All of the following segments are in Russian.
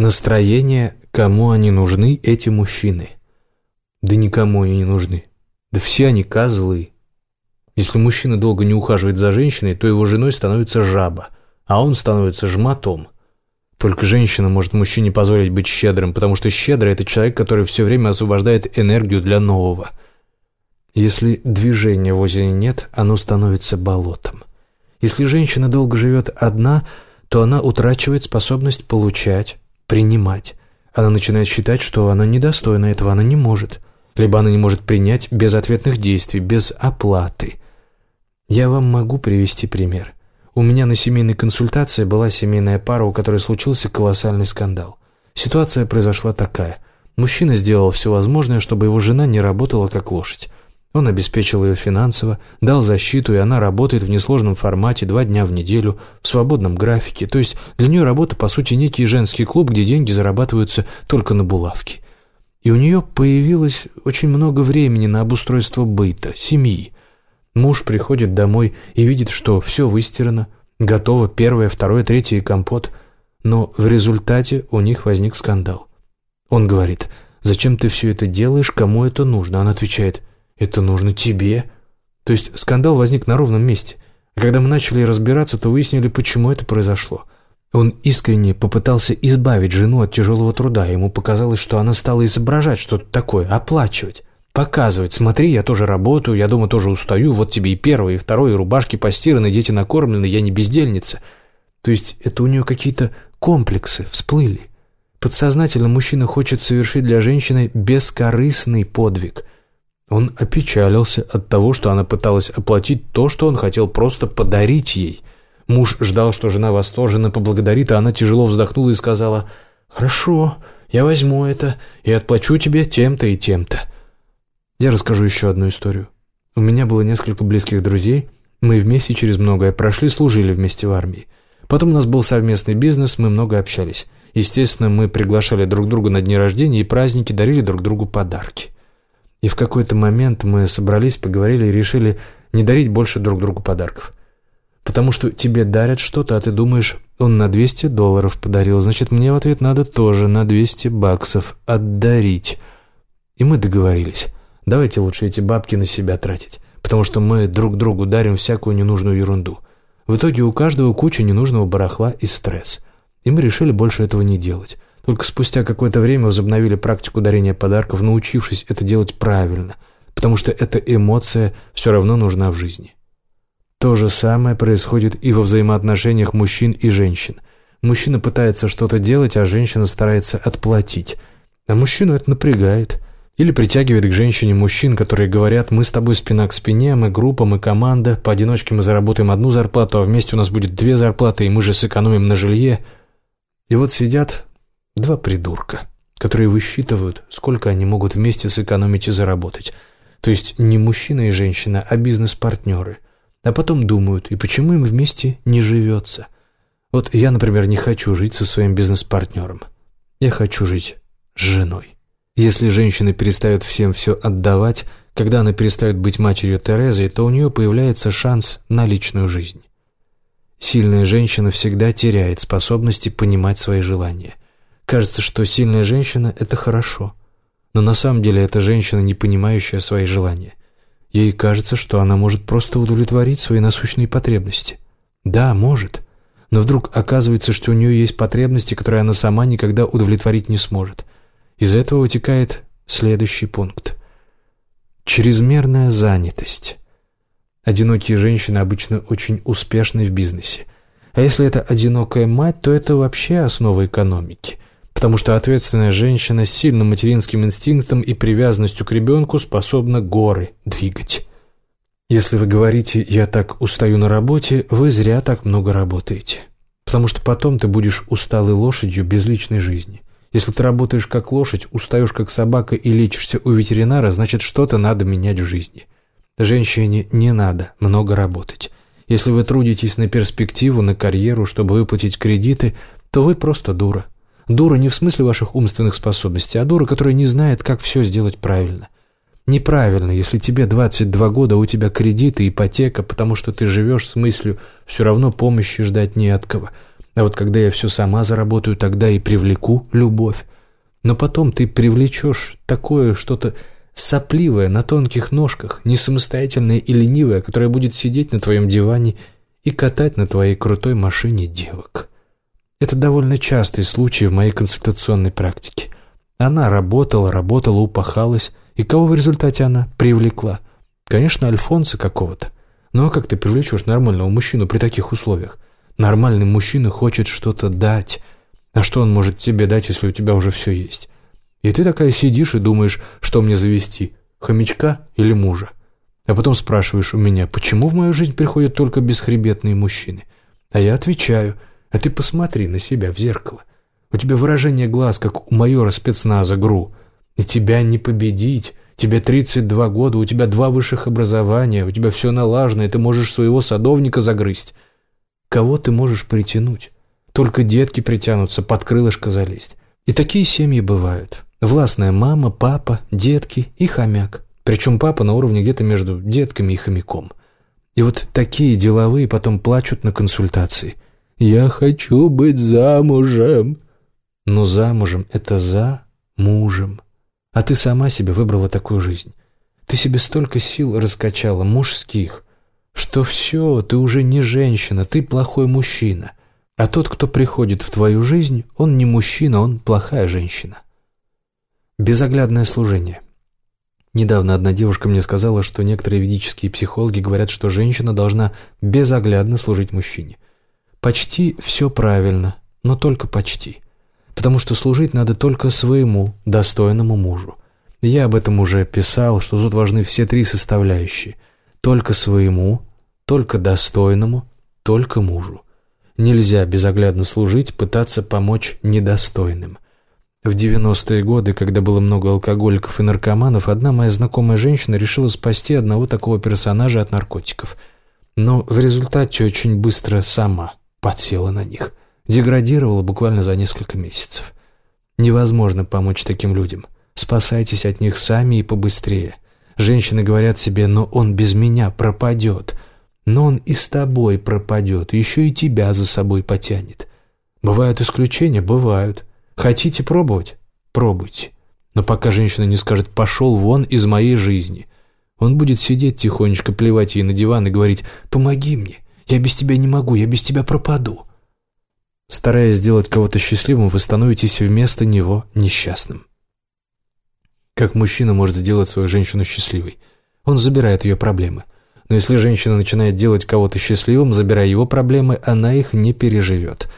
Настроение, кому они нужны, эти мужчины. Да никому они не нужны. Да все они козлы. Если мужчина долго не ухаживает за женщиной, то его женой становится жаба, а он становится жмотом. Только женщина может мужчине позволить быть щедрым, потому что щедрый – это человек, который все время освобождает энергию для нового. Если движения в озере нет, оно становится болотом. Если женщина долго живет одна, то она утрачивает способность получать, принимать. Она начинает считать, что она недостойна этого, она не может. Либо она не может принять без ответных действий, без оплаты. Я вам могу привести пример. У меня на семейной консультации была семейная пара, у которой случился колоссальный скандал. Ситуация произошла такая. Мужчина сделал все возможное, чтобы его жена не работала как лошадь. Он обеспечил ее финансово, дал защиту, и она работает в несложном формате два дня в неделю, в свободном графике. То есть для нее работа, по сути, некий женский клуб, где деньги зарабатываются только на булавки. И у нее появилось очень много времени на обустройство быта, семьи. Муж приходит домой и видит, что все выстирано, готово первое, второе, третье компот. Но в результате у них возник скандал. Он говорит, «Зачем ты все это делаешь, кому это нужно?» Она отвечает, это нужно тебе. То есть скандал возник на ровном месте. А когда мы начали разбираться, то выяснили, почему это произошло. Он искренне попытался избавить жену от тяжелого труда. Ему показалось, что она стала изображать что-то такое, оплачивать, показывать. Смотри, я тоже работаю, я дома тоже устаю, вот тебе и первое, и второе, и рубашки постираны, дети накормлены, я не бездельница. То есть это у нее какие-то комплексы всплыли. Подсознательно мужчина хочет совершить для женщины бескорыстный подвиг – он опечалился от того, что она пыталась оплатить то, что он хотел просто подарить ей. Муж ждал, что жена восторженно поблагодарит, а она тяжело вздохнула и сказала «Хорошо, я возьму это и отплачу тебе тем-то и тем-то». Я расскажу еще одну историю. У меня было несколько близких друзей, мы вместе через многое прошли, служили вместе в армии. Потом у нас был совместный бизнес, мы много общались. Естественно, мы приглашали друг друга на дни рождения и праздники, дарили друг другу подарки. И в какой-то момент мы собрались, поговорили и решили не дарить больше друг другу подарков. Потому что тебе дарят что-то, а ты думаешь, он на 200 долларов подарил, значит, мне в ответ надо тоже на 200 баксов отдарить. И мы договорились. Давайте лучше эти бабки на себя тратить, потому что мы друг другу дарим всякую ненужную ерунду. В итоге у каждого куча ненужного барахла и стресс. И мы решили больше этого не делать. Только спустя какое-то время возобновили практику дарения подарков, научившись это делать правильно, потому что эта эмоция все равно нужна в жизни. То же самое происходит и во взаимоотношениях мужчин и женщин. Мужчина пытается что-то делать, а женщина старается отплатить. А мужчину это напрягает. Или притягивает к женщине мужчин, которые говорят, мы с тобой спина к спине, мы группа, мы команда, поодиночке мы заработаем одну зарплату, а вместе у нас будет две зарплаты, и мы же сэкономим на жилье. И вот сидят Два придурка, которые высчитывают, сколько они могут вместе сэкономить и заработать. То есть не мужчина и женщина, а бизнес-партнеры. А потом думают, и почему им вместе не живется. Вот я, например, не хочу жить со своим бизнес-партнером. Я хочу жить с женой. Если женщина перестает всем все отдавать, когда она перестает быть матерью Терезой, то у нее появляется шанс на личную жизнь. Сильная женщина всегда теряет способности понимать свои желания. Кажется, что сильная женщина – это хорошо. Но на самом деле это женщина, не понимающая свои желания. Ей кажется, что она может просто удовлетворить свои насущные потребности. Да, может. Но вдруг оказывается, что у нее есть потребности, которые она сама никогда удовлетворить не сможет. Из этого вытекает следующий пункт. Чрезмерная занятость. Одинокие женщины обычно очень успешны в бизнесе. А если это одинокая мать, то это вообще основа экономики – потому что ответственная женщина с сильным материнским инстинктом и привязанностью к ребенку способна горы двигать. Если вы говорите «я так устаю на работе», вы зря так много работаете, потому что потом ты будешь усталой лошадью без личной жизни. Если ты работаешь как лошадь, устаешь как собака и лечишься у ветеринара, значит что-то надо менять в жизни. Женщине не надо много работать. Если вы трудитесь на перспективу, на карьеру, чтобы выплатить кредиты, то вы просто дура. Дура не в смысле ваших умственных способностей, а дура, которая не знает, как все сделать правильно. Неправильно, если тебе 22 года, у тебя кредиты, ипотека, потому что ты живешь с мыслью «все равно помощи ждать не от кого». А вот когда я все сама заработаю, тогда и привлеку любовь. Но потом ты привлечешь такое что-то сопливое на тонких ножках, не самостоятельное и ленивое, которое будет сидеть на твоем диване и катать на твоей крутой машине девок. Это довольно частый случай в моей консультационной практике. Она работала, работала, упахалась, и кого в результате она привлекла? Конечно, Альфонса какого-то. Ну а как ты привлечешь нормального мужчину при таких условиях? Нормальный мужчина хочет что-то дать. А что он может тебе дать, если у тебя уже все есть? И ты такая сидишь и думаешь, что мне завести, хомячка или мужа? А потом спрашиваешь у меня, почему в мою жизнь приходят только бесхребетные мужчины? А я отвечаю, а ты посмотри на себя в зеркало. У тебя выражение глаз, как у майора спецназа ГРУ. И тебя не победить. Тебе 32 года, у тебя два высших образования, у тебя все налажено, и ты можешь своего садовника загрызть. Кого ты можешь притянуть? Только детки притянутся, под крылышко залезть. И такие семьи бывают. Властная мама, папа, детки и хомяк. Причем папа на уровне где-то между детками и хомяком. И вот такие деловые потом плачут на консультации. «Я хочу быть замужем». Но замужем — это за мужем. А ты сама себе выбрала такую жизнь. Ты себе столько сил раскачала, мужских, что все, ты уже не женщина, ты плохой мужчина. А тот, кто приходит в твою жизнь, он не мужчина, он плохая женщина. Безоглядное служение. Недавно одна девушка мне сказала, что некоторые ведические психологи говорят, что женщина должна безоглядно служить мужчине. Почти все правильно, но только почти. Потому что служить надо только своему достойному мужу. Я об этом уже писал, что тут важны все три составляющие – только своему, только достойному, только мужу. Нельзя безоглядно служить, пытаться помочь недостойным. В 90-е годы, когда было много алкоголиков и наркоманов, одна моя знакомая женщина решила спасти одного такого персонажа от наркотиков. Но в результате очень быстро сама подсела на них. Деградировала буквально за несколько месяцев. Невозможно помочь таким людям. Спасайтесь от них сами и побыстрее. Женщины говорят себе, но он без меня пропадет. Но он и с тобой пропадет, еще и тебя за собой потянет. Бывают исключения? Бывают. Хотите пробовать? Пробуйте. Но пока женщина не скажет «пошел вон из моей жизни», он будет сидеть тихонечко, плевать ей на диван и говорить «помоги мне, я без тебя не могу, я без тебя пропаду». Стараясь сделать кого-то счастливым, вы становитесь вместо него несчастным. Как мужчина может сделать свою женщину счастливой? Он забирает ее проблемы. Но если женщина начинает делать кого-то счастливым, забирая его проблемы, она их не переживет.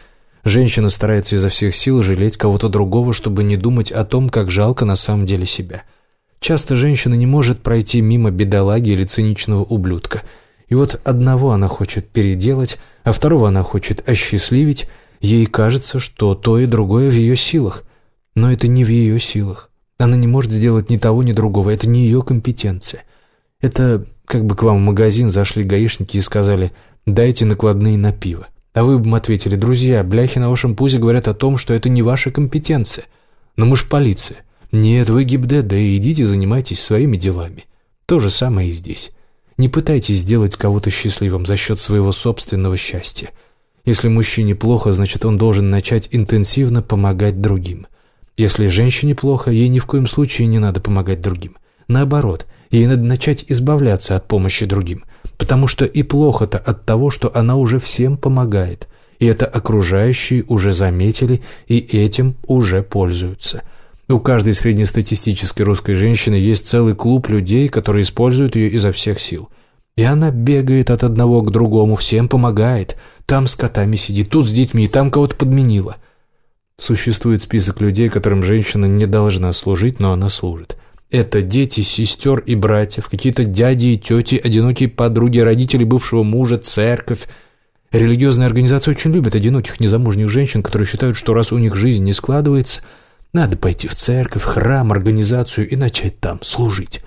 Женщина старается изо всех сил жалеть кого-то другого, чтобы не думать о том, как жалко на самом деле себя. Часто женщина не может пройти мимо бедолаги или циничного ублюдка. И вот одного она хочет переделать, а второго она хочет осчастливить. Ей кажется, что то и другое в ее силах. Но это не в ее силах. Она не может сделать ни того, ни другого. Это не ее компетенция. Это как бы к вам в магазин зашли гаишники и сказали «дайте накладные на пиво». А вы бы ответили «друзья, бляхи на вашем пузе говорят о том, что это не ваша компетенция. Но мы ж полиция. Нет, вы ГИБДД, идите занимайтесь своими делами». То же самое и здесь. Не пытайтесь сделать кого-то счастливым за счет своего собственного счастья. Если мужчине плохо, значит он должен начать интенсивно помогать другим. Если женщине плохо, ей ни в коем случае не надо помогать другим. Наоборот, ей надо начать избавляться от помощи другим, потому что и плохо-то от того, что она уже всем помогает, и это окружающие уже заметили и этим уже пользуются. У каждой среднестатистической русской женщины есть целый клуб людей, которые используют ее изо всех сил. И она бегает от одного к другому, всем помогает. Там с котами сидит, тут с детьми, там кого-то подменила. Существует список людей, которым женщина не должна служить, но она служит. Это дети, сестер и братьев, какие-то дяди и тети, одинокие подруги, родители бывшего мужа, церковь. Религиозные организации очень любят одиноких незамужних женщин, которые считают, что раз у них жизнь не складывается, надо пойти в церковь, храм, организацию и начать там служить.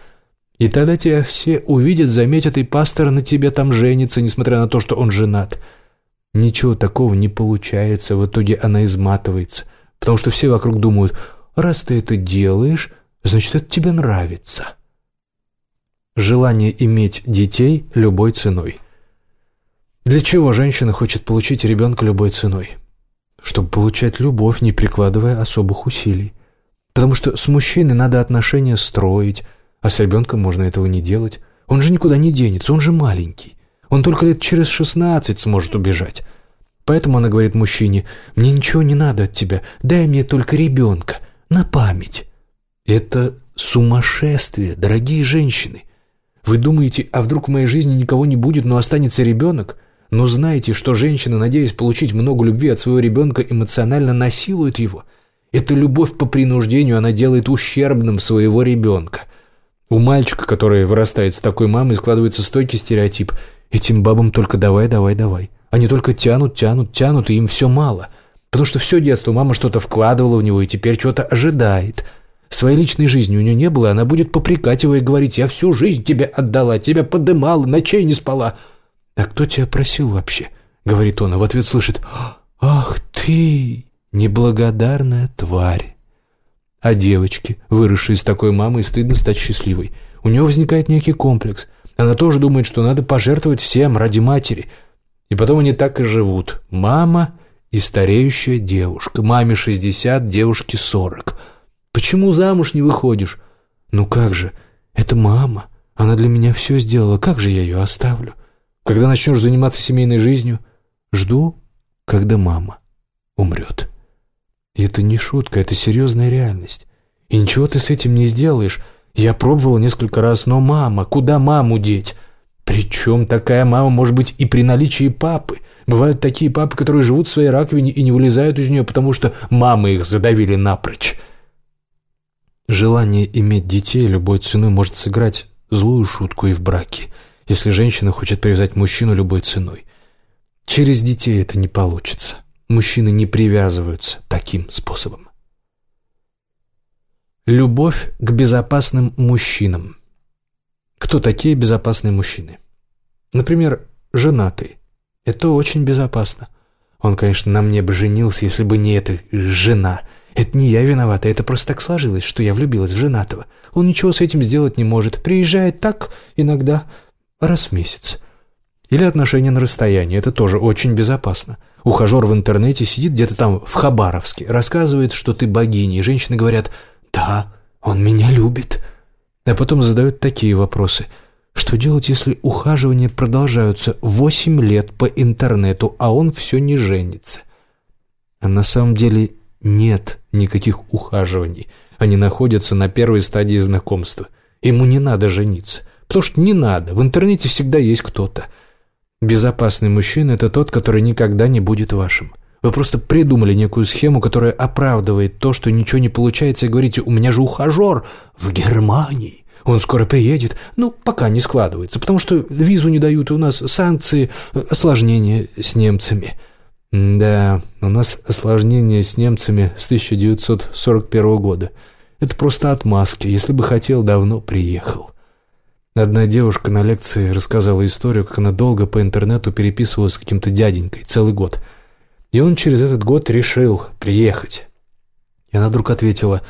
И тогда тебя все увидят, заметят, и пастор на тебе там женится, несмотря на то, что он женат – Ничего такого не получается, в итоге она изматывается, потому что все вокруг думают, раз ты это делаешь, значит, это тебе нравится. Желание иметь детей любой ценой. Для чего женщина хочет получить ребенка любой ценой? Чтобы получать любовь, не прикладывая особых усилий. Потому что с мужчиной надо отношения строить, а с ребенком можно этого не делать. Он же никуда не денется, он же маленький. Он только лет через шестнадцать сможет убежать. Поэтому она говорит мужчине, «Мне ничего не надо от тебя, дай мне только ребенка, на память». Это сумасшествие, дорогие женщины. Вы думаете, а вдруг в моей жизни никого не будет, но останется ребенок? Но знаете, что женщина, надеясь получить много любви от своего ребенка, эмоционально насилует его. Эта любовь по принуждению она делает ущербным своего ребенка. У мальчика, который вырастает с такой мамой, складывается стойкий стереотип. Этим бабам только давай, давай, давай. Они только тянут, тянут, тянут, и им все мало. Потому что все детство мама что-то вкладывала в него и теперь что-то ожидает. Своей личной жизни у нее не было, она будет попрекать его и говорить, «Я всю жизнь тебе отдала, тебя подымала, ночей не спала». «А кто тебя просил вообще?» — говорит он, а в ответ слышит «Ах ты, неблагодарная тварь!» А девочке, выросшей с такой мамой, стыдно стать счастливой. У нее возникает некий комплекс. Она тоже думает, что надо пожертвовать всем ради матери. И потом они так и живут. Мама и стареющая девушка. Маме 60, девушке 40. Почему замуж не выходишь? Ну как же, это мама. Она для меня все сделала. Как же я ее оставлю? Когда начнешь заниматься семейной жизнью, жду, когда мама умрет. И это не шутка, это серьезная реальность. И ничего ты с этим не сделаешь. Я пробовал несколько раз, но мама, куда маму деть? Причем такая мама может быть и при наличии папы. Бывают такие папы, которые живут в своей раковине и не вылезают из нее, потому что мамы их задавили напрочь. Желание иметь детей любой ценой может сыграть злую шутку и в браке – если женщина хочет привязать мужчину любой ценой. Через детей это не получится. Мужчины не привязываются таким способом. Любовь к безопасным мужчинам. Кто такие безопасные мужчины? Например, женатый. Это очень безопасно. Он, конечно, на мне бы женился, если бы не эта жена. Это не я виновата, это просто так сложилось, что я влюбилась в женатого. Он ничего с этим сделать не может. Приезжает так иногда, раз в месяц. Или отношения на расстоянии, это тоже очень безопасно. Ухажер в интернете сидит где-то там в Хабаровске, рассказывает, что ты богиня, и женщины говорят «Да, он меня любит». А потом задают такие вопросы. Что делать, если ухаживания продолжаются восемь лет по интернету, а он все не женится? А на самом деле нет никаких ухаживаний. Они находятся на первой стадии знакомства. Ему не надо жениться. Потому что не надо, в интернете всегда есть кто-то. Безопасный мужчина – это тот, который никогда не будет вашим. Вы просто придумали некую схему, которая оправдывает то, что ничего не получается, и говорите «У меня же ухажер в Германии». Он скоро приедет. Ну, пока не складывается, потому что визу не дают, и у нас санкции, осложнения с немцами. Да, у нас осложнения с немцами с 1941 года. Это просто отмазки. Если бы хотел, давно приехал. Одна девушка на лекции рассказала историю, как она долго по интернету переписывалась с каким-то дяденькой, целый год. И он через этот год решил приехать. И она вдруг ответила,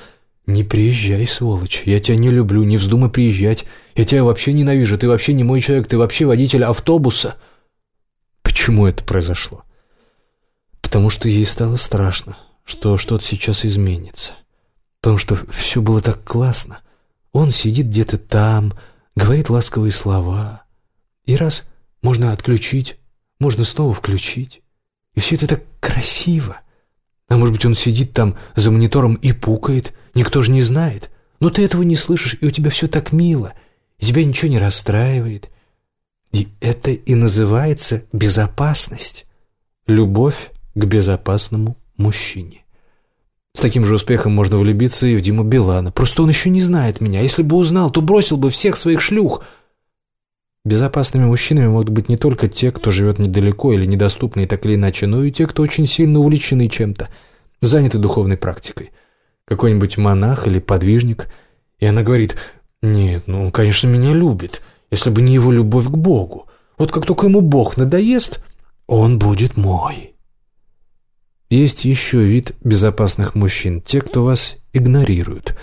«Не приезжай, сволочь, я тебя не люблю, не вздумай приезжать. Я тебя вообще ненавижу, ты вообще не мой человек, ты вообще водитель автобуса». Почему это произошло? Потому что ей стало страшно, что что-то сейчас изменится. Потому что все было так классно. Он сидит где-то там, говорит ласковые слова. И раз можно отключить, можно снова включить. И все это так красиво. А может быть, он сидит там за монитором и пукает, никто же не знает. Но ты этого не слышишь, и у тебя все так мило, и тебя ничего не расстраивает. И это и называется безопасность. Любовь к безопасному мужчине. С таким же успехом можно влюбиться и в Диму Билана. Просто он еще не знает меня. Если бы узнал, то бросил бы всех своих шлюх. Безопасными мужчинами могут быть не только те, кто живет недалеко или недоступны так или иначе, но и те, кто очень сильно увлечены чем-то, заняты духовной практикой. Какой-нибудь монах или подвижник. И она говорит, нет, ну он, конечно, меня любит, если бы не его любовь к Богу. Вот как только ему Бог надоест, он будет мой». Есть еще вид безопасных мужчин, те, кто вас игнорируют.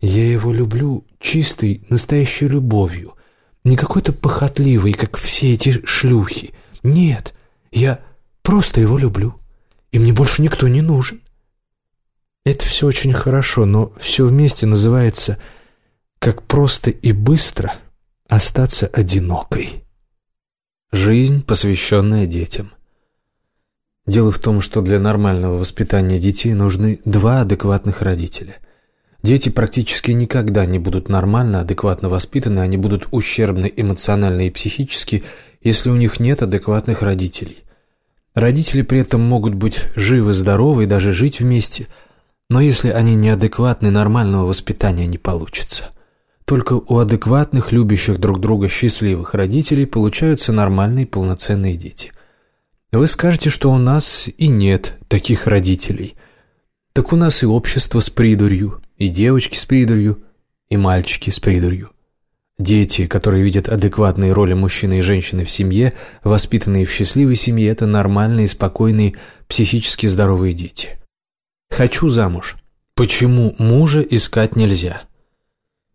Я его люблю чистой, настоящей любовью. Не какой-то похотливой, как все эти шлюхи. Нет, я просто его люблю. и мне больше никто не нужен. Это все очень хорошо, но все вместе называется «как просто и быстро остаться одинокой». Жизнь, посвященная детям. Дело в том, что для нормального воспитания детей нужны два адекватных родителя. Дети практически никогда не будут нормально, адекватно воспитаны, они будут ущербны эмоционально и психически, если у них нет адекватных родителей. Родители при этом могут быть живы, здоровы и даже жить вместе – но если они неадекватны, нормального воспитания не получится. Только у адекватных, любящих друг друга счастливых родителей получаются нормальные полноценные дети. Вы скажете, что у нас и нет таких родителей. Так у нас и общество с придурью, и девочки с придурью, и мальчики с придурью. Дети, которые видят адекватные роли мужчины и женщины в семье, воспитанные в счастливой семье, это нормальные, спокойные, психически здоровые дети. Хочу замуж. Почему мужа искать нельзя?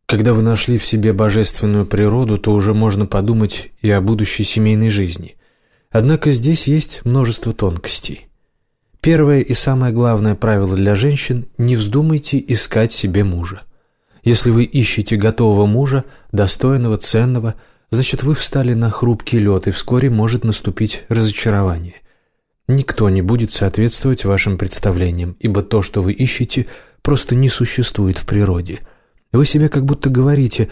Когда вы нашли в себе божественную природу, то уже можно подумать и о будущей семейной жизни. Однако здесь есть множество тонкостей. Первое и самое главное правило для женщин – не вздумайте искать себе мужа. Если вы ищете готового мужа, достойного, ценного, значит вы встали на хрупкий лед, и вскоре может наступить разочарование. Никто не будет соответствовать вашим представлениям, ибо то, что вы ищете, просто не существует в природе. Вы себе как будто говорите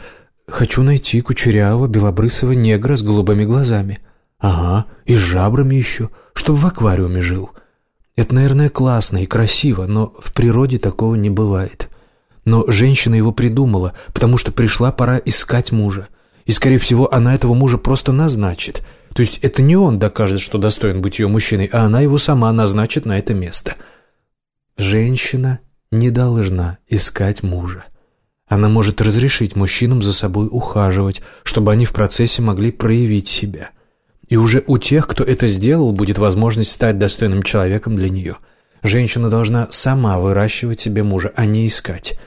«хочу найти кучерявого, белобрысого негра с голубыми глазами». Ага, и с жабрами еще, чтобы в аквариуме жил. Это, наверное, классно и красиво, но в природе такого не бывает. Но женщина его придумала, потому что пришла пора искать мужа. И, скорее всего, она этого мужа просто назначит – то есть это не он докажет, что достоин быть ее мужчиной, а она его сама назначит на это место. Женщина не должна искать мужа. Она может разрешить мужчинам за собой ухаживать, чтобы они в процессе могли проявить себя. И уже у тех, кто это сделал, будет возможность стать достойным человеком для нее. Женщина должна сама выращивать себе мужа, а не искать.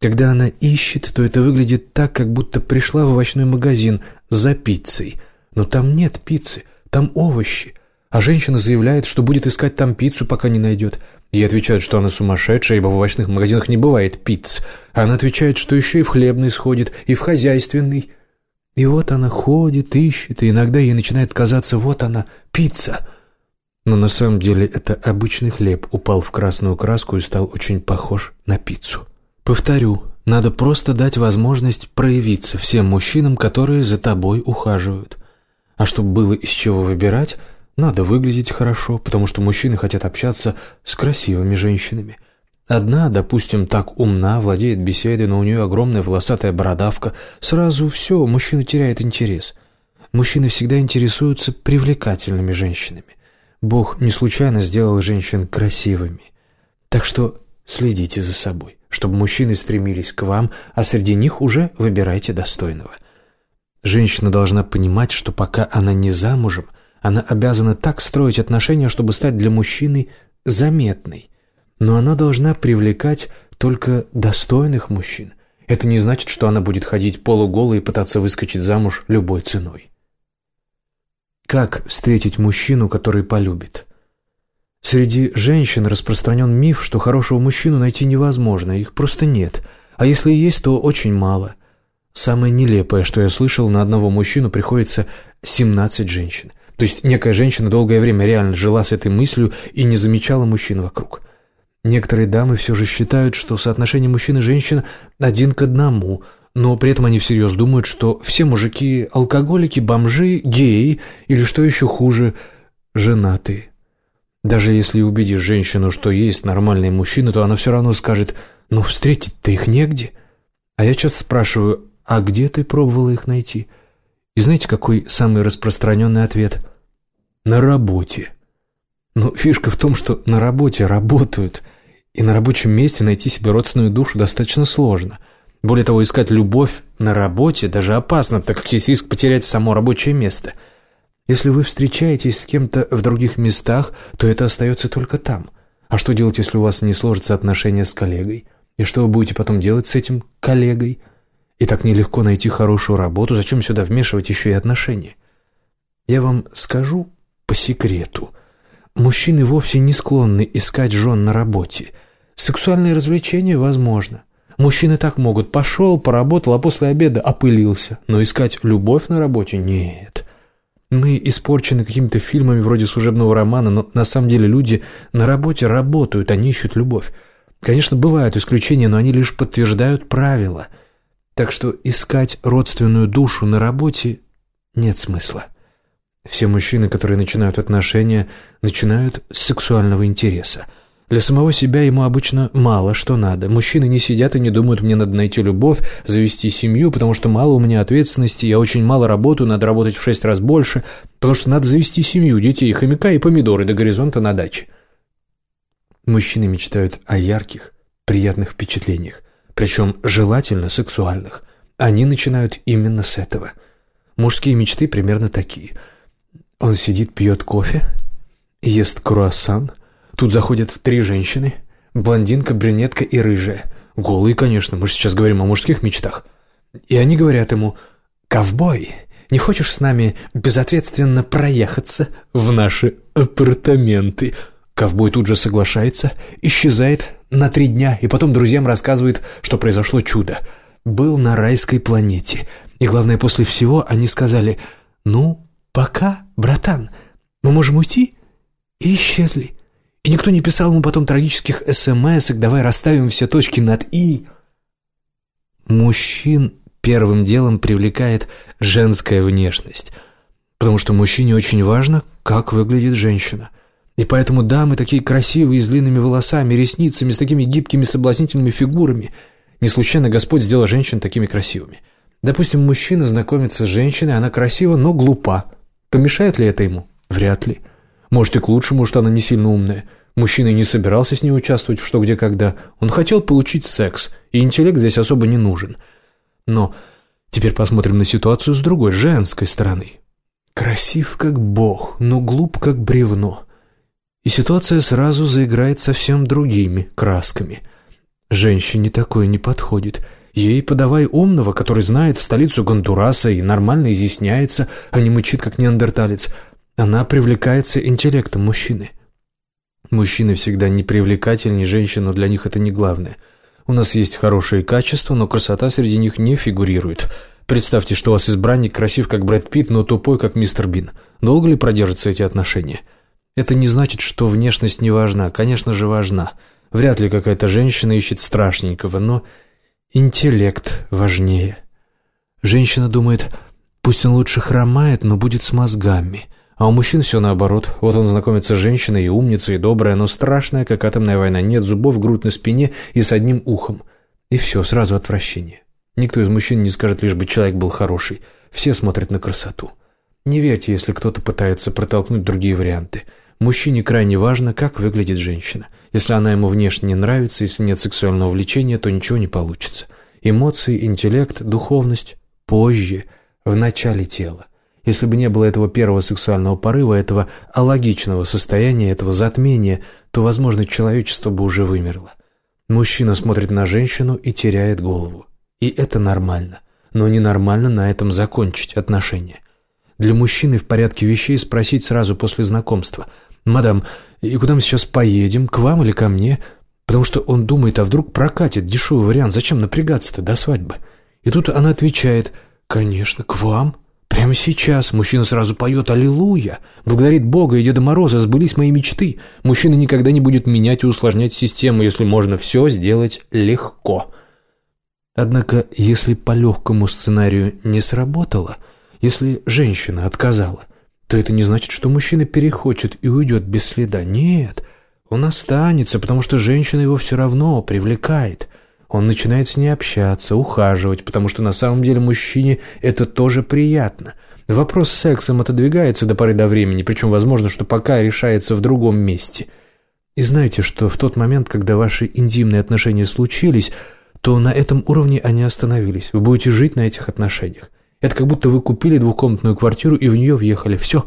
Когда она ищет, то это выглядит так, как будто пришла в овощной магазин за пиццей – но там нет пиццы, там овощи. А женщина заявляет, что будет искать там пиццу, пока не найдет. Ей отвечают, что она сумасшедшая, ибо в овощных магазинах не бывает пиц. А она отвечает, что еще и в хлебный сходит, и в хозяйственный. И вот она ходит, ищет, и иногда ей начинает казаться, вот она, пицца. Но на самом деле это обычный хлеб упал в красную краску и стал очень похож на пиццу. Повторю, надо просто дать возможность проявиться всем мужчинам, которые за тобой ухаживают. А чтобы было из чего выбирать, надо выглядеть хорошо, потому что мужчины хотят общаться с красивыми женщинами. Одна, допустим, так умна, владеет беседой, но у нее огромная волосатая бородавка. Сразу все, мужчина теряет интерес. Мужчины всегда интересуются привлекательными женщинами. Бог не случайно сделал женщин красивыми. Так что следите за собой, чтобы мужчины стремились к вам, а среди них уже выбирайте достойного. Женщина должна понимать, что пока она не замужем, она обязана так строить отношения, чтобы стать для мужчины заметной. Но она должна привлекать только достойных мужчин. Это не значит, что она будет ходить полуголой и пытаться выскочить замуж любой ценой. Как встретить мужчину, который полюбит? Среди женщин распространен миф, что хорошего мужчину найти невозможно, их просто нет. А если и есть, то очень мало – Самое нелепое, что я слышал, на одного мужчину приходится 17 женщин. То есть некая женщина долгое время реально жила с этой мыслью и не замечала мужчин вокруг. Некоторые дамы все же считают, что соотношение мужчин и женщин один к одному, но при этом они всерьез думают, что все мужики – алкоголики, бомжи, геи или, что еще хуже, женатые. Даже если убедишь женщину, что есть нормальные мужчины, то она все равно скажет «ну встретить-то их негде». А я часто спрашиваю «А где ты пробовала их найти?» И знаете, какой самый распространенный ответ? «На работе». Но фишка в том, что на работе работают, и на рабочем месте найти себе родственную душу достаточно сложно. Более того, искать любовь на работе даже опасно, так как есть риск потерять само рабочее место. Если вы встречаетесь с кем-то в других местах, то это остается только там. А что делать, если у вас не сложатся отношения с коллегой? И что вы будете потом делать с этим коллегой – и так нелегко найти хорошую работу, зачем сюда вмешивать еще и отношения? Я вам скажу по секрету. Мужчины вовсе не склонны искать жен на работе. Сексуальное развлечение возможно. Мужчины так могут. Пошел, поработал, а после обеда опылился. Но искать любовь на работе – нет. Мы испорчены какими-то фильмами вроде служебного романа, но на самом деле люди на работе работают, они ищут любовь. Конечно, бывают исключения, но они лишь подтверждают правила. Так что искать родственную душу на работе нет смысла. Все мужчины, которые начинают отношения, начинают с сексуального интереса – для самого себя ему обычно мало что надо. Мужчины не сидят и не думают, мне надо найти любовь, завести семью, потому что мало у меня ответственности, я очень мало работаю, надо работать в шесть раз больше, потому что надо завести семью, детей, хомяка и помидоры до горизонта на даче. Мужчины мечтают о ярких, приятных впечатлениях, причем желательно сексуальных. Они начинают именно с этого. Мужские мечты примерно такие. Он сидит, пьет кофе, ест круассан – Тут заходят три женщины. Блондинка, брюнетка и рыжая. Голые, конечно, мы же сейчас говорим о мужских мечтах. И они говорят ему «Ковбой, не хочешь с нами безответственно проехаться в наши апартаменты?» Ковбой тут же соглашается, исчезает на три дня, и потом друзьям рассказывает, что произошло чудо. Был на райской планете. И главное, после всего они сказали «Ну, пока, братан, мы можем уйти?» И исчезли. И никто не писал ему потом трагических смс давай расставим все точки над «и». Мужчин первым делом привлекает женская внешность, потому что мужчине очень важно, как выглядит женщина. И поэтому дамы такие красивые, с длинными волосами, ресницами, с такими гибкими соблазнительными фигурами. Не случайно Господь сделал женщин такими красивыми. Допустим, мужчина знакомится с женщиной, она красива, но глупа. Помешает ли это ему? Вряд ли. Может, и к лучшему, может, она не сильно умная. Мужчина не собирался с ней участвовать в что, где, когда. Он хотел получить секс, и интеллект здесь особо не нужен. Но теперь посмотрим на ситуацию с другой, женской стороны. Красив как бог, но глуп как бревно. И ситуация сразу заиграет совсем другими красками. Женщине такое не подходит. Ей подавай умного, который знает столицу Гондураса и нормально изъясняется, а не мычит, как неандерталец – она привлекается интеллектом мужчины. Мужчины всегда не привлекательнее женщин, но для них это не главное. У нас есть хорошие качества, но красота среди них не фигурирует. Представьте, что у вас избранник красив, как Брэд Питт, но тупой, как мистер Бин. Долго ли продержатся эти отношения? Это не значит, что внешность не важна. Конечно же, важна. Вряд ли какая-то женщина ищет страшненького, но интеллект важнее. Женщина думает, пусть он лучше хромает, но будет с мозгами – а у мужчин все наоборот. Вот он знакомится с женщиной, и умница, и добрая, но страшная, как атомная война. Нет зубов, грудь на спине и с одним ухом. И все, сразу отвращение. Никто из мужчин не скажет, лишь бы человек был хороший. Все смотрят на красоту. Не верьте, если кто-то пытается протолкнуть другие варианты. Мужчине крайне важно, как выглядит женщина. Если она ему внешне не нравится, если нет сексуального влечения, то ничего не получится. Эмоции, интеллект, духовность – позже, в начале тела. Если бы не было этого первого сексуального порыва, этого алогичного состояния, этого затмения, то, возможно, человечество бы уже вымерло. Мужчина смотрит на женщину и теряет голову. И это нормально. Но ненормально на этом закончить отношения. Для мужчины в порядке вещей спросить сразу после знакомства. «Мадам, и куда мы сейчас поедем? К вам или ко мне?» Потому что он думает, а вдруг прокатит дешевый вариант, зачем напрягаться-то до свадьбы? И тут она отвечает, «Конечно, к вам». Прямо сейчас мужчина сразу поет «Аллилуйя», благодарит Бога и Деда Мороза, сбылись мои мечты. Мужчина никогда не будет менять и усложнять систему, если можно все сделать легко. Однако, если по легкому сценарию не сработало, если женщина отказала, то это не значит, что мужчина перехочет и уйдет без следа. Нет, он останется, потому что женщина его все равно привлекает – он начинает с ней общаться, ухаживать, потому что на самом деле мужчине это тоже приятно. Вопрос с сексом отодвигается до поры до времени, причем возможно, что пока решается в другом месте. И знаете, что в тот момент, когда ваши интимные отношения случились, то на этом уровне они остановились. Вы будете жить на этих отношениях. Это как будто вы купили двухкомнатную квартиру и в нее въехали. Все.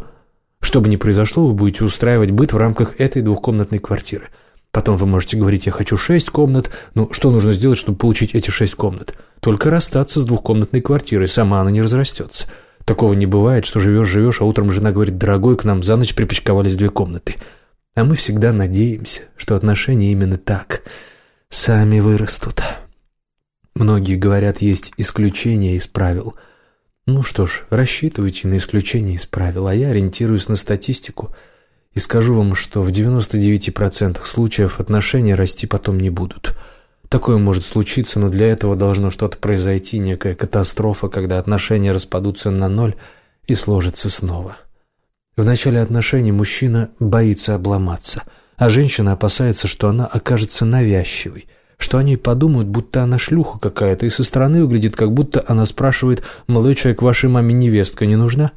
Что бы ни произошло, вы будете устраивать быт в рамках этой двухкомнатной квартиры – Потом вы можете говорить «я хочу шесть комнат». Ну, что нужно сделать, чтобы получить эти шесть комнат? Только расстаться с двухкомнатной квартирой, сама она не разрастется. Такого не бывает, что живешь-живешь, а утром жена говорит «дорогой, к нам за ночь припочковались две комнаты». А мы всегда надеемся, что отношения именно так сами вырастут. Многие говорят, есть исключения из правил. Ну что ж, рассчитывайте на исключения из правил, а я ориентируюсь на статистику и скажу вам, что в 99% случаев отношения расти потом не будут. Такое может случиться, но для этого должно что-то произойти, некая катастрофа, когда отношения распадутся на ноль и сложатся снова. В начале отношений мужчина боится обломаться, а женщина опасается, что она окажется навязчивой, что они подумают, будто она шлюха какая-то, и со стороны выглядит, как будто она спрашивает «Молодой человек, вашей маме невестка не нужна?»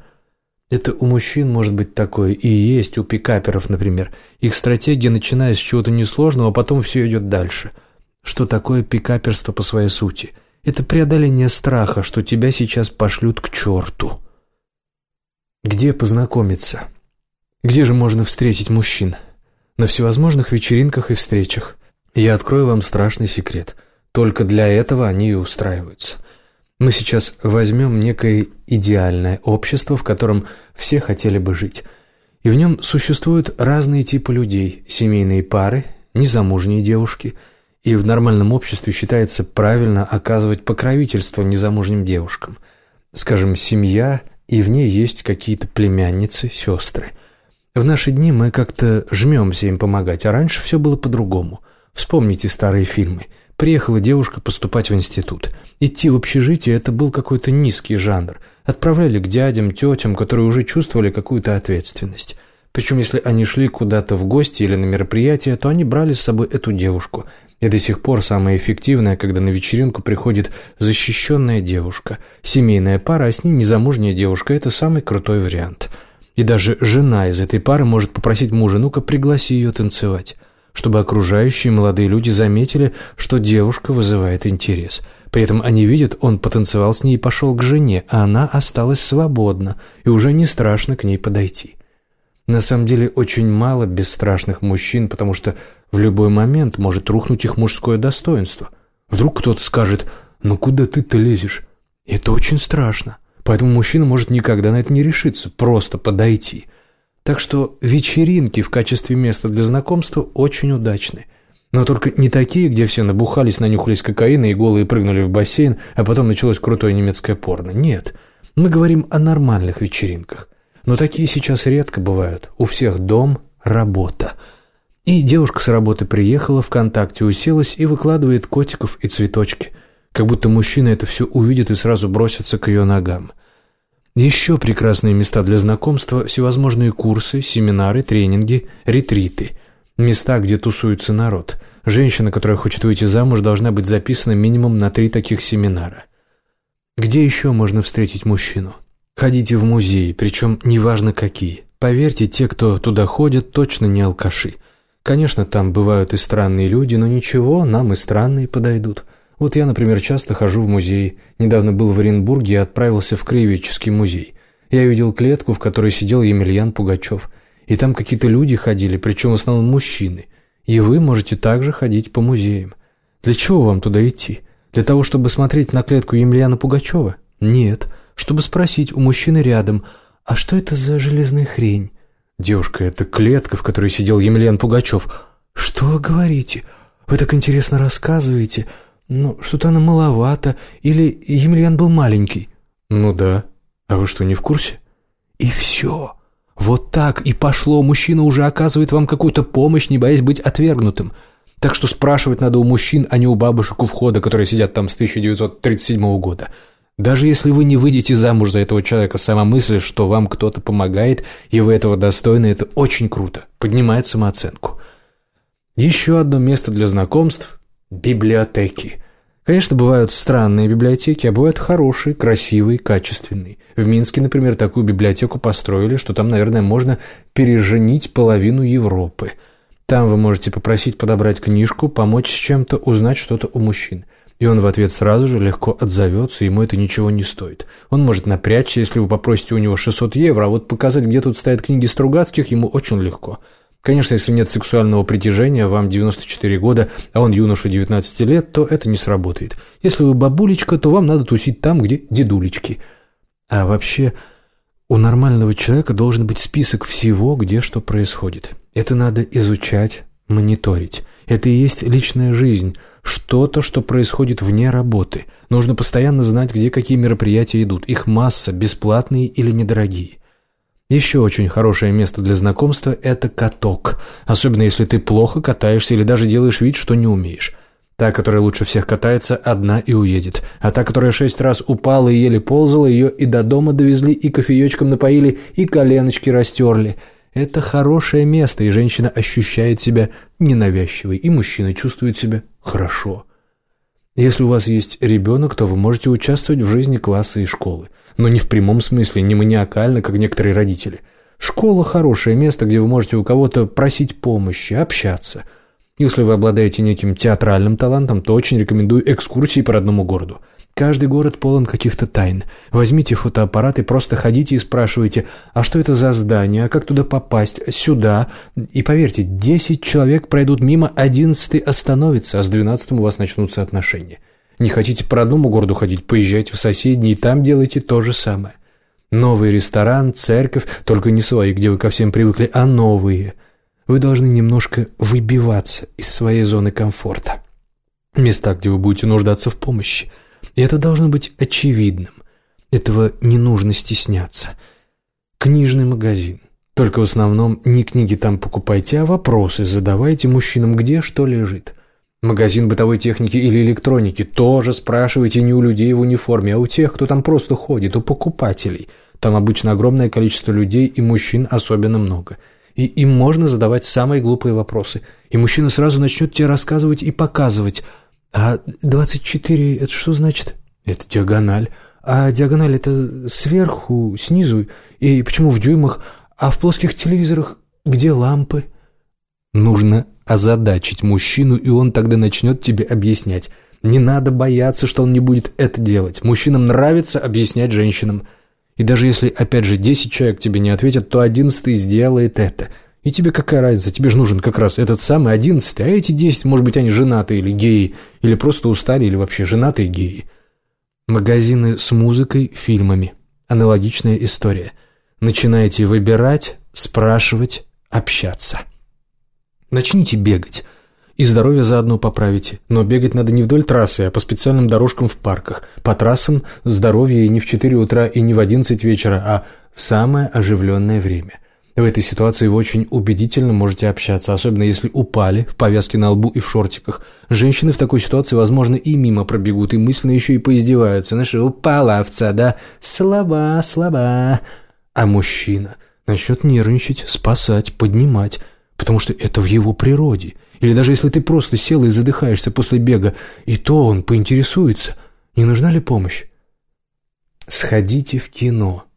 Это у мужчин может быть такое, и есть у пикаперов, например. Их стратегия, начиная с чего-то несложного, а потом все идет дальше – что такое пикаперство по своей сути? Это преодоление страха, что тебя сейчас пошлют к черту. Где познакомиться? Где же можно встретить мужчин? На всевозможных вечеринках и встречах. Я открою вам страшный секрет. Только для этого они и устраиваются. Мы сейчас возьмем некое идеальное общество, в котором все хотели бы жить. И в нем существуют разные типы людей. Семейные пары, незамужние девушки – и в нормальном обществе считается правильно оказывать покровительство незамужним девушкам. Скажем, семья, и в ней есть какие-то племянницы, сестры. В наши дни мы как-то жмемся им помогать, а раньше все было по-другому. Вспомните старые фильмы. Приехала девушка поступать в институт. Идти в общежитие – это был какой-то низкий жанр. Отправляли к дядям, тетям, которые уже чувствовали какую-то ответственность. Причем, если они шли куда-то в гости или на мероприятие, то они брали с собой эту девушку – и до сих пор самое эффективное, когда на вечеринку приходит защищенная девушка, семейная пара, а с ней незамужняя девушка – это самый крутой вариант. И даже жена из этой пары может попросить мужа, ну-ка пригласи ее танцевать, чтобы окружающие молодые люди заметили, что девушка вызывает интерес. При этом они видят, он потанцевал с ней и пошел к жене, а она осталась свободна, и уже не страшно к ней подойти. На самом деле очень мало бесстрашных мужчин, потому что в любой момент может рухнуть их мужское достоинство. Вдруг кто-то скажет «Ну куда ты-то лезешь?» Это очень страшно. Поэтому мужчина может никогда на это не решиться, просто подойти. Так что вечеринки в качестве места для знакомства очень удачны. Но только не такие, где все набухались, нанюхались кокаина и голые прыгнули в бассейн, а потом началось крутое немецкое порно. Нет, мы говорим о нормальных вечеринках. Но такие сейчас редко бывают. У всех дом, работа. И девушка с работы приехала, ВКонтакте уселась и выкладывает котиков и цветочки. Как будто мужчина это все увидит и сразу бросится к ее ногам. Еще прекрасные места для знакомства – всевозможные курсы, семинары, тренинги, ретриты. Места, где тусуется народ. Женщина, которая хочет выйти замуж, должна быть записана минимум на три таких семинара. Где еще можно встретить мужчину? Ходите в музей, причем неважно какие. Поверьте, те, кто туда ходят, точно не алкаши. Конечно, там бывают и странные люди, но ничего, нам и странные подойдут. Вот я, например, часто хожу в музей. Недавно был в Оренбурге и отправился в Краеведческий музей. Я видел клетку, в которой сидел Емельян Пугачев. И там какие-то люди ходили, причем в основном мужчины. И вы можете также ходить по музеям. Для чего вам туда идти? Для того, чтобы смотреть на клетку Емельяна Пугачева? Нет чтобы спросить у мужчины рядом, «А что это за железная хрень?» «Девушка, это клетка, в которой сидел Емельян Пугачев». «Что говорите? Вы так интересно рассказываете. Ну, что-то она маловато. Или Емельян был маленький?» «Ну да. А вы что, не в курсе?» «И все. Вот так и пошло. Мужчина уже оказывает вам какую-то помощь, не боясь быть отвергнутым. Так что спрашивать надо у мужчин, а не у бабушек у входа, которые сидят там с 1937 года. Даже если вы не выйдете замуж за этого человека, сама мысль, что вам кто-то помогает, и вы этого достойны, это очень круто, поднимает самооценку. Еще одно место для знакомств – библиотеки. Конечно, бывают странные библиотеки, а бывают хорошие, красивые, качественные. В Минске, например, такую библиотеку построили, что там, наверное, можно переженить половину Европы. Там вы можете попросить подобрать книжку, помочь с чем-то, узнать что-то у мужчин – и он в ответ сразу же легко отзовется, ему это ничего не стоит. Он может напрячься, если вы попросите у него 600 евро, а вот показать, где тут стоят книги Стругацких, ему очень легко. Конечно, если нет сексуального притяжения, вам 94 года, а он юноша 19 лет, то это не сработает. Если вы бабулечка, то вам надо тусить там, где дедулечки. А вообще, У нормального человека должен быть список всего, где что происходит. Это надо изучать, мониторить. Это и есть личная жизнь, что-то, что происходит вне работы. Нужно постоянно знать, где какие мероприятия идут. Их масса, бесплатные или недорогие. Еще очень хорошее место для знакомства – это каток. Особенно если ты плохо катаешься или даже делаешь вид, что не умеешь. Та, которая лучше всех катается, одна и уедет. А та, которая шесть раз упала и еле ползала, ее и до дома довезли, и кофеечком напоили, и коленочки растерли. Это хорошее место, и женщина ощущает себя ненавязчивой, и мужчина чувствует себя хорошо. Если у вас есть ребенок, то вы можете участвовать в жизни класса и школы. Но не в прямом смысле, не маниакально, как некоторые родители. Школа – хорошее место, где вы можете у кого-то просить помощи, общаться – если вы обладаете неким театральным талантом, то очень рекомендую экскурсии по родному городу. Каждый город полон каких-то тайн. Возьмите фотоаппарат и просто ходите и спрашивайте, а что это за здание, а как туда попасть, сюда. И поверьте, 10 человек пройдут мимо, 11 остановится, а с 12 у вас начнутся отношения. Не хотите по родному городу ходить, поезжайте в соседний, и там делайте то же самое. Новый ресторан, церковь, только не свои, где вы ко всем привыкли, а новые – вы должны немножко выбиваться из своей зоны комфорта. Места, где вы будете нуждаться в помощи. И это должно быть очевидным. Этого не нужно стесняться. Книжный магазин. Только в основном не книги там покупайте, а вопросы задавайте мужчинам, где что лежит. Магазин бытовой техники или электроники тоже спрашивайте не у людей в униформе, а у тех, кто там просто ходит, у покупателей. Там обычно огромное количество людей и мужчин особенно много – и им можно задавать самые глупые вопросы. И мужчина сразу начнет тебе рассказывать и показывать. А 24 – это что значит? Это диагональ. А диагональ – это сверху, снизу. И почему в дюймах? А в плоских телевизорах где лампы? Нужно озадачить мужчину, и он тогда начнет тебе объяснять. Не надо бояться, что он не будет это делать. Мужчинам нравится объяснять женщинам – и даже если, опять же, 10 человек тебе не ответят, то одиннадцатый сделает это. И тебе какая разница? Тебе же нужен как раз этот самый одиннадцатый, а эти 10, может быть, они женатые или геи, или просто устали, или вообще женатые геи. Магазины с музыкой, фильмами. Аналогичная история. Начинаете выбирать, спрашивать, общаться. Начните бегать. И здоровье заодно поправите. Но бегать надо не вдоль трассы, а по специальным дорожкам в парках. По трассам здоровье не в 4 утра и не в 11 вечера, а в самое оживленное время. В этой ситуации вы очень убедительно можете общаться, особенно если упали в повязке на лбу и в шортиках. Женщины в такой ситуации, возможно, и мимо пробегут, и мысленно еще и поиздеваются. Знаешь, упала овца, да? Слаба, слаба. А мужчина начнет нервничать, спасать, поднимать, потому что это в его природе – или даже если ты просто сел и задыхаешься после бега, и то он поинтересуется, не нужна ли помощь. Сходите в кино.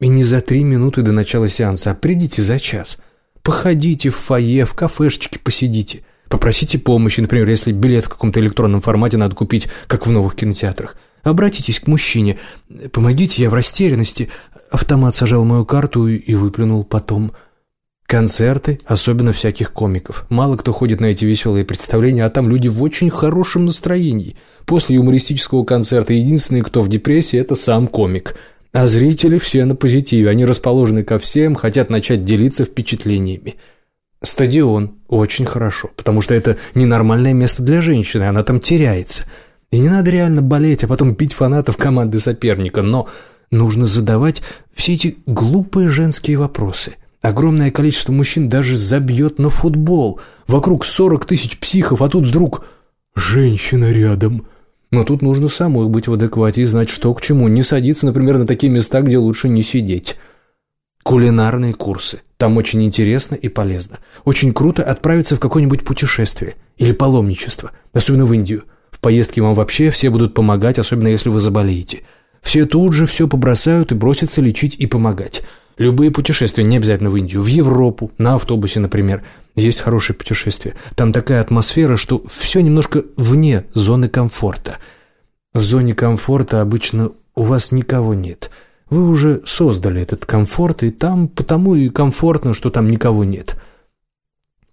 И не за три минуты до начала сеанса, а придите за час. Походите в фойе, в кафешечке посидите. Попросите помощи, например, если билет в каком-то электронном формате надо купить, как в новых кинотеатрах. Обратитесь к мужчине. «Помогите, я в растерянности». Автомат сажал мою карту и выплюнул потом – Концерты, особенно всяких комиков. Мало кто ходит на эти веселые представления, а там люди в очень хорошем настроении. После юмористического концерта единственный, кто в депрессии, это сам комик. А зрители все на позитиве, они расположены ко всем, хотят начать делиться впечатлениями. Стадион очень хорошо, потому что это ненормальное место для женщины, она там теряется. И не надо реально болеть, а потом пить фанатов команды соперника, но нужно задавать все эти глупые женские вопросы – Огромное количество мужчин даже забьет на футбол. Вокруг 40 тысяч психов, а тут вдруг женщина рядом. Но тут нужно самой быть в адеквате и знать, что к чему. Не садиться, например, на такие места, где лучше не сидеть. Кулинарные курсы. Там очень интересно и полезно. Очень круто отправиться в какое-нибудь путешествие или паломничество, особенно в Индию. В поездке вам вообще все будут помогать, особенно если вы заболеете. Все тут же все побросают и бросятся лечить и помогать. Любые путешествия, не обязательно в Индию, в Европу, на автобусе, например. Есть хорошие путешествия. Там такая атмосфера, что все немножко вне зоны комфорта. В зоне комфорта обычно у вас никого нет. Вы уже создали этот комфорт, и там потому и комфортно, что там никого нет.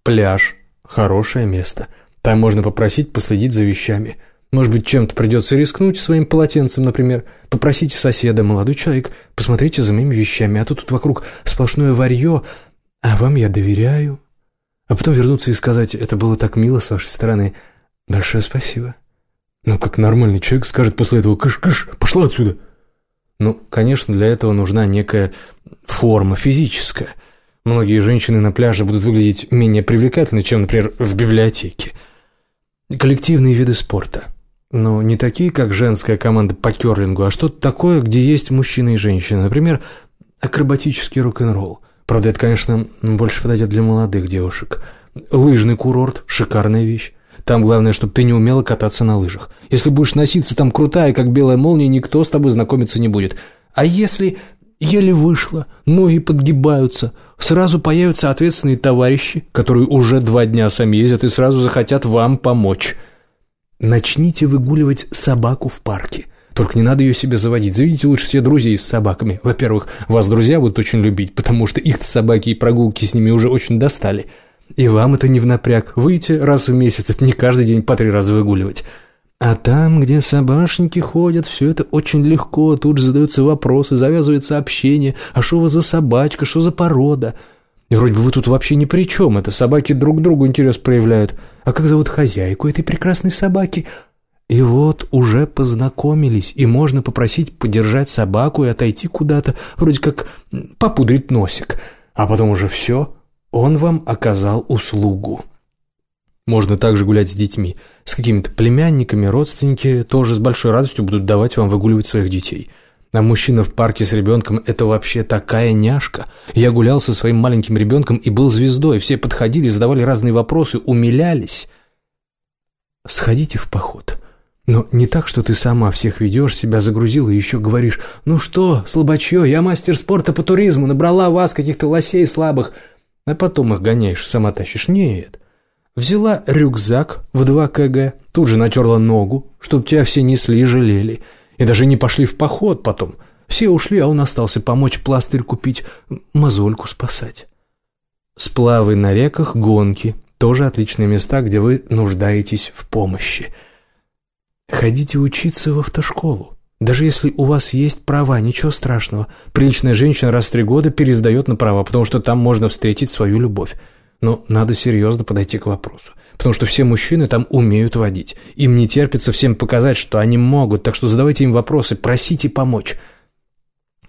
Пляж – хорошее место. Там можно попросить последить за вещами. Может быть, чем-то придется рискнуть, своим полотенцем, например. Попросите соседа, молодой человек, посмотрите за моими вещами, а то тут вокруг сплошное варье, а вам я доверяю. А потом вернуться и сказать, это было так мило с вашей стороны. Большое спасибо. Ну, как нормальный человек скажет после этого «Кыш-кыш, пошла отсюда!» Ну, конечно, для этого нужна некая форма физическая. Многие женщины на пляже будут выглядеть менее привлекательно, чем, например, в библиотеке. Коллективные виды спорта. Но не такие, как женская команда по керлингу, а что-то такое, где есть мужчина и женщина. Например, акробатический рок-н-ролл. Правда, это, конечно, больше подойдет для молодых девушек. Лыжный курорт – шикарная вещь. Там главное, чтобы ты не умела кататься на лыжах. Если будешь носиться там крутая, как белая молния, никто с тобой знакомиться не будет. А если еле вышло, ноги подгибаются, сразу появятся ответственные товарищи, которые уже два дня сами ездят и сразу захотят вам помочь. Начните выгуливать собаку в парке. Только не надо ее себе заводить. Заведите лучше все друзей с собаками. Во-первых, вас друзья будут очень любить, потому что их собаки и прогулки с ними уже очень достали. И вам это не в напряг. Выйти раз в месяц, это не каждый день по три раза выгуливать. А там, где собашники ходят, все это очень легко. Тут же задаются вопросы, завязывается общение. А что у вас за собачка, что за порода? И вроде бы вы тут вообще ни при чем. Это собаки друг другу интерес проявляют. А как зовут хозяйку этой прекрасной собаки? И вот уже познакомились, и можно попросить подержать собаку и отойти куда-то, вроде как попудрить носик. А потом уже все, он вам оказал услугу. Можно также гулять с детьми. С какими-то племянниками, родственники тоже с большой радостью будут давать вам выгуливать своих детей. А мужчина в парке с ребенком – это вообще такая няшка. Я гулял со своим маленьким ребенком и был звездой. Все подходили, задавали разные вопросы, умилялись. Сходите в поход. Но не так, что ты сама всех ведешь, себя загрузила и еще говоришь «Ну что, слабачье, я мастер спорта по туризму, набрала вас, каких-то лосей слабых» а потом их гоняешь, сама тащишь. Нет. Взяла рюкзак в 2 кг, тут же натерла ногу, чтоб тебя все несли и жалели. И даже не пошли в поход потом. Все ушли, а он остался помочь пластырь купить, мозольку спасать. Сплавы на реках, гонки – тоже отличные места, где вы нуждаетесь в помощи. Ходите учиться в автошколу. Даже если у вас есть права, ничего страшного. Приличная женщина раз в три года пересдает на права, потому что там можно встретить свою любовь. Но надо серьезно подойти к вопросу. Потому что все мужчины там умеют водить. Им не терпится всем показать, что они могут, так что задавайте им вопросы, просите помочь.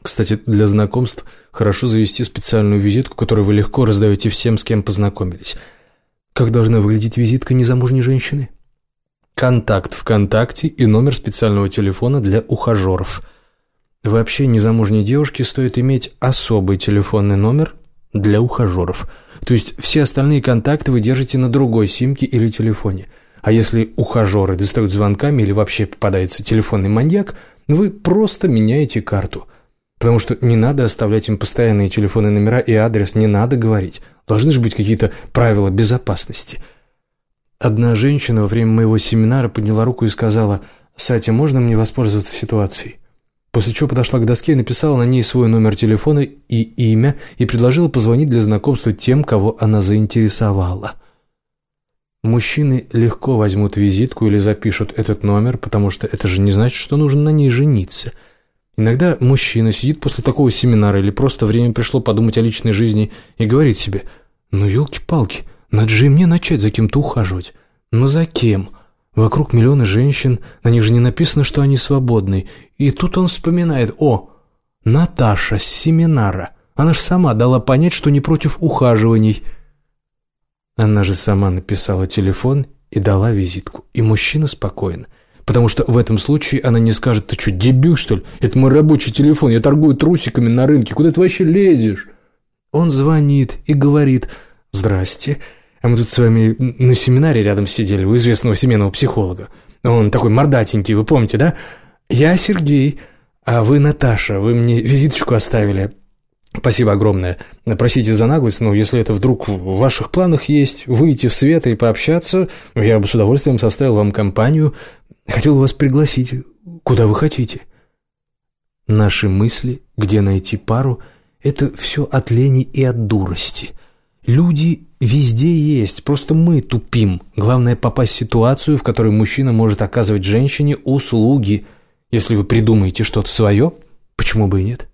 Кстати, для знакомств хорошо завести специальную визитку, которую вы легко раздаете всем, с кем познакомились. Как должна выглядеть визитка незамужней женщины? Контакт ВКонтакте и номер специального телефона для ухажеров. Вообще незамужней девушке стоит иметь особый телефонный номер для ухажеров. То есть все остальные контакты вы держите на другой симке или телефоне. А если ухажеры достают звонками или вообще попадается телефонный маньяк, вы просто меняете карту. Потому что не надо оставлять им постоянные телефонные номера и адрес, не надо говорить. Должны же быть какие-то правила безопасности – Одна женщина во время моего семинара подняла руку и сказала «Сатя, можно мне воспользоваться ситуацией?» После чего подошла к доске и написала на ней свой номер телефона и имя и предложила позвонить для знакомства тем, кого она заинтересовала. Мужчины легко возьмут визитку или запишут этот номер, потому что это же не значит, что нужно на ней жениться. Иногда мужчина сидит после такого семинара или просто время пришло подумать о личной жизни и говорит себе «Ну, елки-палки, надо же и мне начать за кем-то ухаживать. Но за кем? Вокруг миллионы женщин, на них же не написано, что они свободны. И тут он вспоминает, о, Наташа с семинара. Она же сама дала понять, что не против ухаживаний. Она же сама написала телефон и дала визитку. И мужчина спокоен. Потому что в этом случае она не скажет, ты что, дебил, что ли? Это мой рабочий телефон, я торгую трусиками на рынке, куда ты вообще лезешь? Он звонит и говорит, здрасте, а мы тут с вами на семинаре рядом сидели у известного семейного психолога. Он такой мордатенький, вы помните, да? Я Сергей, а вы Наташа, вы мне визиточку оставили. Спасибо огромное. Простите за наглость, но если это вдруг в ваших планах есть, выйти в свет и пообщаться, я бы с удовольствием составил вам компанию. Хотел вас пригласить, куда вы хотите. Наши мысли, где найти пару, это все от лени и от дурости – Люди везде есть, просто мы тупим. Главное попасть в ситуацию, в которой мужчина может оказывать женщине услуги. Если вы придумаете что-то свое, почему бы и нет?